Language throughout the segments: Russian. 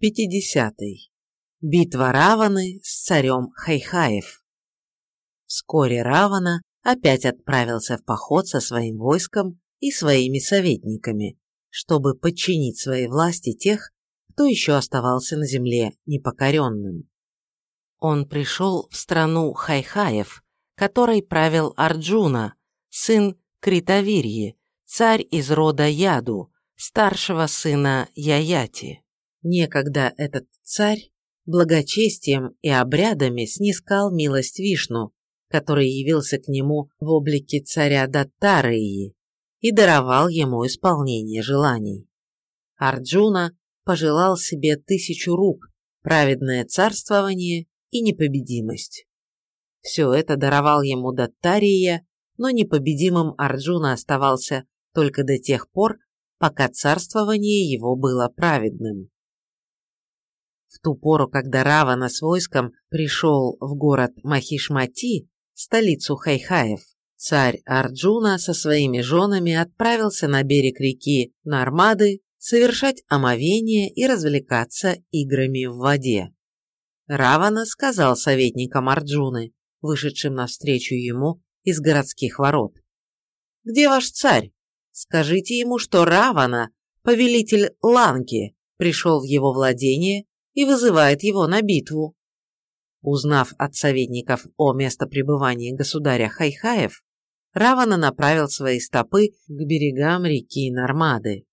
50. Битва Раваны с царем Хайхаев. Вскоре Равана опять отправился в поход со своим войском и своими советниками, чтобы подчинить своей власти тех, кто еще оставался на земле непокоренным. Он пришел в страну Хайхаев, которой правил Арджуна, сын Критавирьи, царь из рода Яду, старшего сына Яяти. Некогда этот царь благочестием и обрядами снискал милость Вишну, который явился к нему в облике царя Даттарии и даровал ему исполнение желаний. Арджуна пожелал себе тысячу рук, праведное царствование и непобедимость. Все это даровал ему Даттария, но непобедимым Арджуна оставался только до тех пор, пока царствование его было праведным. В ту пору, когда Равана с войском пришел в город Махишмати, столицу Хайхаев, царь Арджуна со своими женами отправился на берег реки Нармады совершать омовение и развлекаться играми в воде. Равана сказал советникам Арджуны, вышедшим навстречу ему из городских ворот. «Где ваш царь? Скажите ему, что Равана, повелитель Ланки, пришел в его владение и вызывает его на битву. Узнав от советников о местопребывании государя Хайхаев, Равана направил свои стопы к берегам реки Нормады.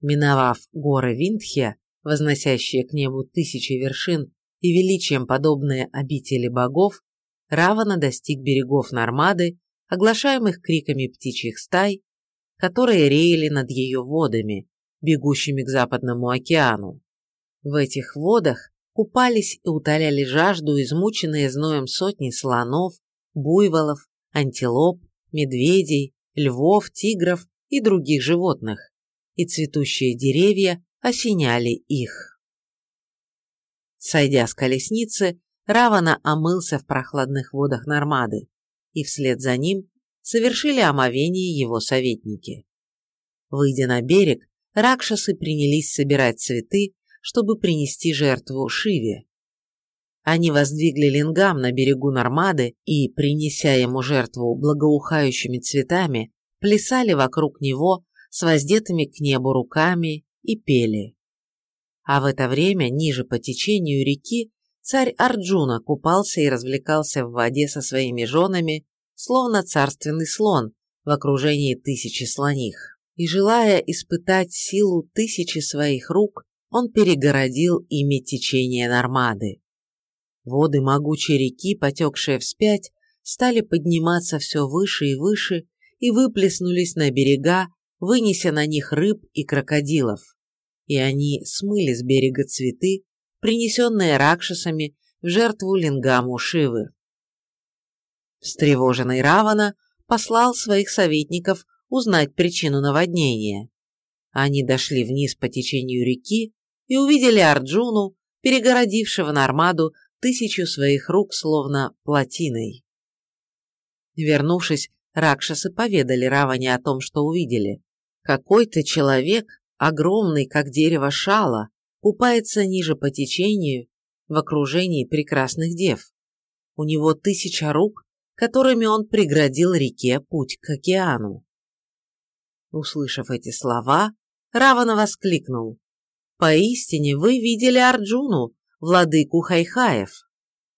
Миновав горы Виндхе, возносящие к небу тысячи вершин и величием подобные обители богов, Равана достиг берегов Нормады, оглашаемых криками птичьих стай, которые реяли над ее водами, бегущими к Западному океану. В этих водах купались и утоляли жажду измученные зноем сотни слонов, буйволов, антилоп, медведей, львов, тигров и других животных, и цветущие деревья осеняли их. Сойдя с колесницы, Равана омылся в прохладных водах Нормады, и вслед за ним совершили омовение его советники. Выйдя на берег, ракшасы принялись собирать цветы, чтобы принести жертву Шиве. Они воздвигли лингам на берегу Нормады и, принеся ему жертву благоухающими цветами, плясали вокруг него с воздетыми к небу руками и пели. А в это время, ниже по течению реки, царь Арджуна купался и развлекался в воде со своими женами, словно царственный слон в окружении тысячи слоних. И желая испытать силу тысячи своих рук, он перегородил ими течение Нормады. Воды могучей реки, потекшие вспять, стали подниматься все выше и выше и выплеснулись на берега, вынеся на них рыб и крокодилов. И они смыли с берега цветы, принесенные ракшасами в жертву лингаму Шивы. Встревоженный Равана послал своих советников узнать причину наводнения. Они дошли вниз по течению реки и увидели Арджуну, перегородившего Нормаду тысячу своих рук словно плотиной. Вернувшись, Ракшасы поведали Раване о том, что увидели. Какой-то человек, огромный, как дерево шала, купается ниже по течению в окружении прекрасных дев. У него тысяча рук, которыми он преградил реке путь к океану. Услышав эти слова, Равана воскликнул. Поистине вы видели Арджуну, владыку Хайхаев,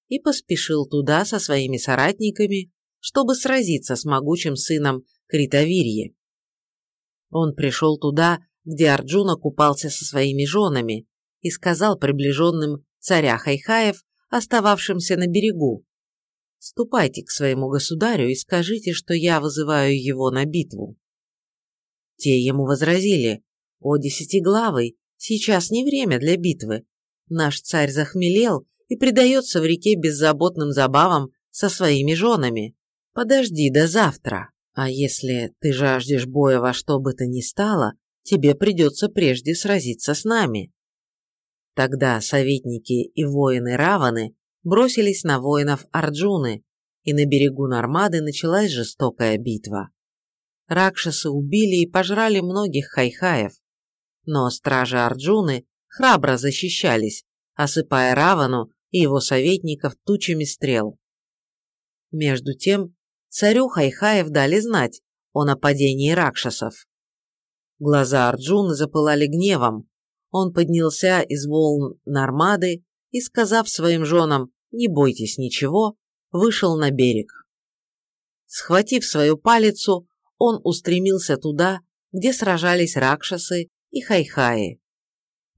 и поспешил туда со своими соратниками, чтобы сразиться с могучим сыном Критавирьи. Он пришел туда, где Арджуна купался со своими женами, и сказал приближенным царя Хайхаев, остававшимся на берегу, «Ступайте к своему государю и скажите, что я вызываю его на битву». Те ему возразили, «О, десятиглавый, Сейчас не время для битвы. Наш царь захмелел и предается в реке беззаботным забавам со своими женами. Подожди до завтра. А если ты жаждешь боя во что бы то ни стало, тебе придется прежде сразиться с нами. Тогда советники и воины Раваны бросились на воинов Арджуны, и на берегу Нормады началась жестокая битва. Ракшасы убили и пожрали многих хайхаев, но стражи Арджуны, храбро защищались, осыпая Равану и его советников тучами стрел. Между тем, царю Хайхаев дали знать о нападении ракшасов. Глаза Арджуны запылали гневом. Он поднялся из волн Нармады и, сказав своим женам «не бойтесь ничего», вышел на берег. Схватив свою палицу, он устремился туда, где сражались ракшасы и хайхаи.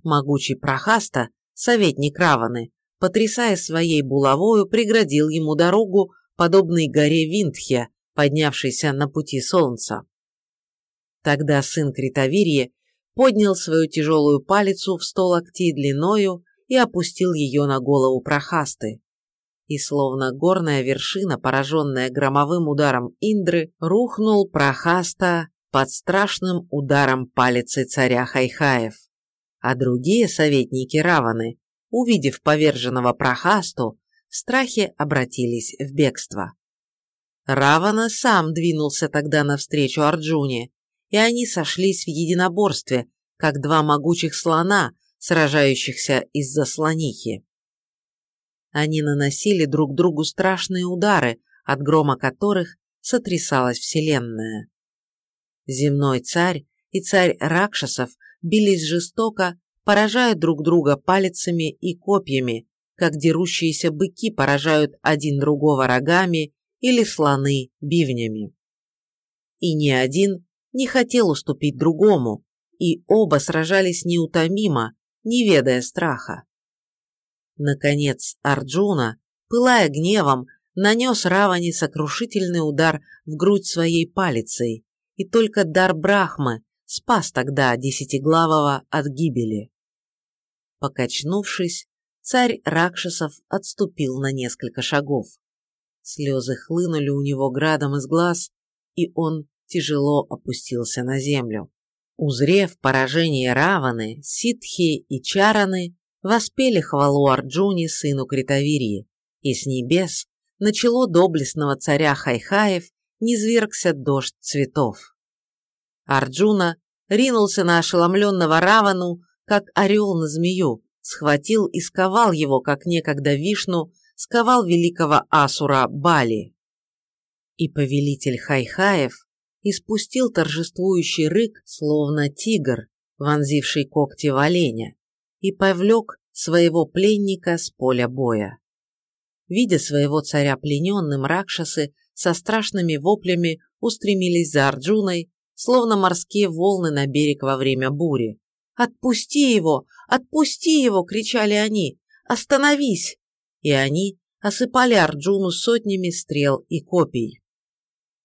Могучий Прохаста, советник Раваны, потрясая своей булавою, преградил ему дорогу, подобной горе Виндхе, поднявшейся на пути солнца. Тогда сын Критовирье поднял свою тяжелую палицу в сто локтей длиною и опустил ее на голову Прохасты. И словно горная вершина, пораженная громовым ударом Индры, рухнул Прохаста под страшным ударом палицы царя Хайхаев. А другие советники Раваны, увидев поверженного Прохасту, в страхе обратились в бегство. Равана сам двинулся тогда навстречу Арджуне, и они сошлись в единоборстве, как два могучих слона, сражающихся из-за слонихи. Они наносили друг другу страшные удары, от грома которых сотрясалась Вселенная. Земной царь и царь Ракшасов бились жестоко, поражая друг друга палицами и копьями, как дерущиеся быки поражают один другого рогами или слоны бивнями. И ни один не хотел уступить другому, и оба сражались неутомимо, не ведая страха. Наконец Арджуна, пылая гневом, нанес Равани сокрушительный удар в грудь своей палицей, и только дар Брахмы спас тогда Десятиглавого от гибели. Покачнувшись, царь Ракшасов отступил на несколько шагов. Слезы хлынули у него градом из глаз, и он тяжело опустился на землю. Узрев поражение Раваны, Ситхи и Чараны, воспели хвалу Арджуне, сыну Критовирии, и с небес начало доблестного царя Хайхаев низвергся дождь цветов. Арджуна ринулся на ошеломленного Равану, как орел на змею, схватил и сковал его, как некогда Вишну сковал великого Асура Бали. И повелитель Хайхаев испустил торжествующий рык, словно тигр, вонзивший когти в оленя, и повлек своего пленника с поля боя. Видя своего царя плененным, ракшасы со страшными воплями устремились за Арджуной, словно морские волны на берег во время бури. «Отпусти его! Отпусти его!» – кричали они. «Остановись!» И они осыпали Арджуну сотнями стрел и копий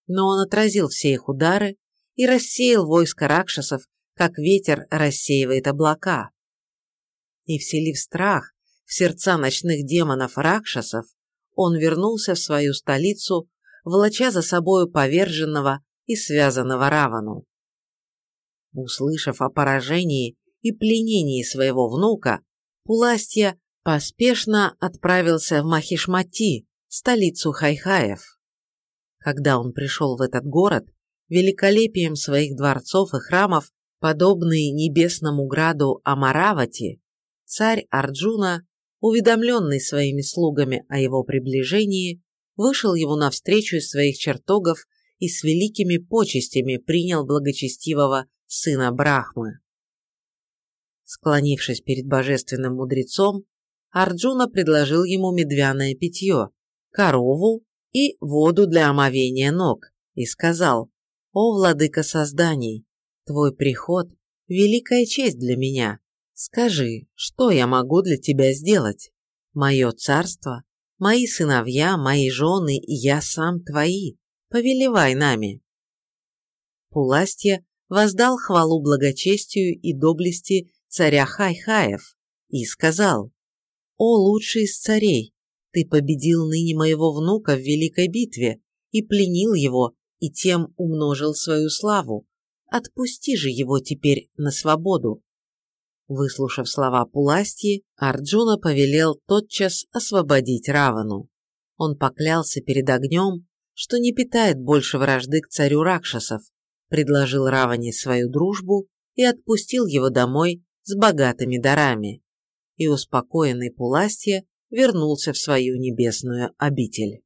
но он отразил все их удары и рассеял войско ракшасов, как ветер рассеивает облака. И вселив страх в сердца ночных демонов ракшасов, он вернулся в свою столицу, волоча за собою поверженного и связанного Равану. Услышав о поражении и пленении своего внука, Пуластья поспешно отправился в Махишмати, столицу Хайхаев. Когда он пришел в этот город, великолепием своих дворцов и храмов, подобный небесному граду Амаравати, царь Арджуна, уведомленный своими слугами о его приближении, вышел ему навстречу из своих чертогов и с великими почестями принял благочестивого сына Брахмы. Склонившись перед божественным мудрецом, Арджуна предложил ему медвяное питье, корову и воду для омовения ног, и сказал, «О, владыка созданий, твой приход – великая честь для меня. Скажи, что я могу для тебя сделать? Мое царство, мои сыновья, мои жены и я сам твои. Повелевай нами». Пуластья воздал хвалу благочестию и доблести царя Хайхаев и сказал, «О лучший из царей, ты победил ныне моего внука в великой битве и пленил его, и тем умножил свою славу. Отпусти же его теперь на свободу. Выслушав слова Пуластьи, Арджуна повелел тотчас освободить Равану. Он поклялся перед огнем, что не питает больше вражды к царю Ракшасов, предложил Раване свою дружбу и отпустил его домой с богатыми дарами, и успокоенный Пуластье вернулся в свою небесную обитель.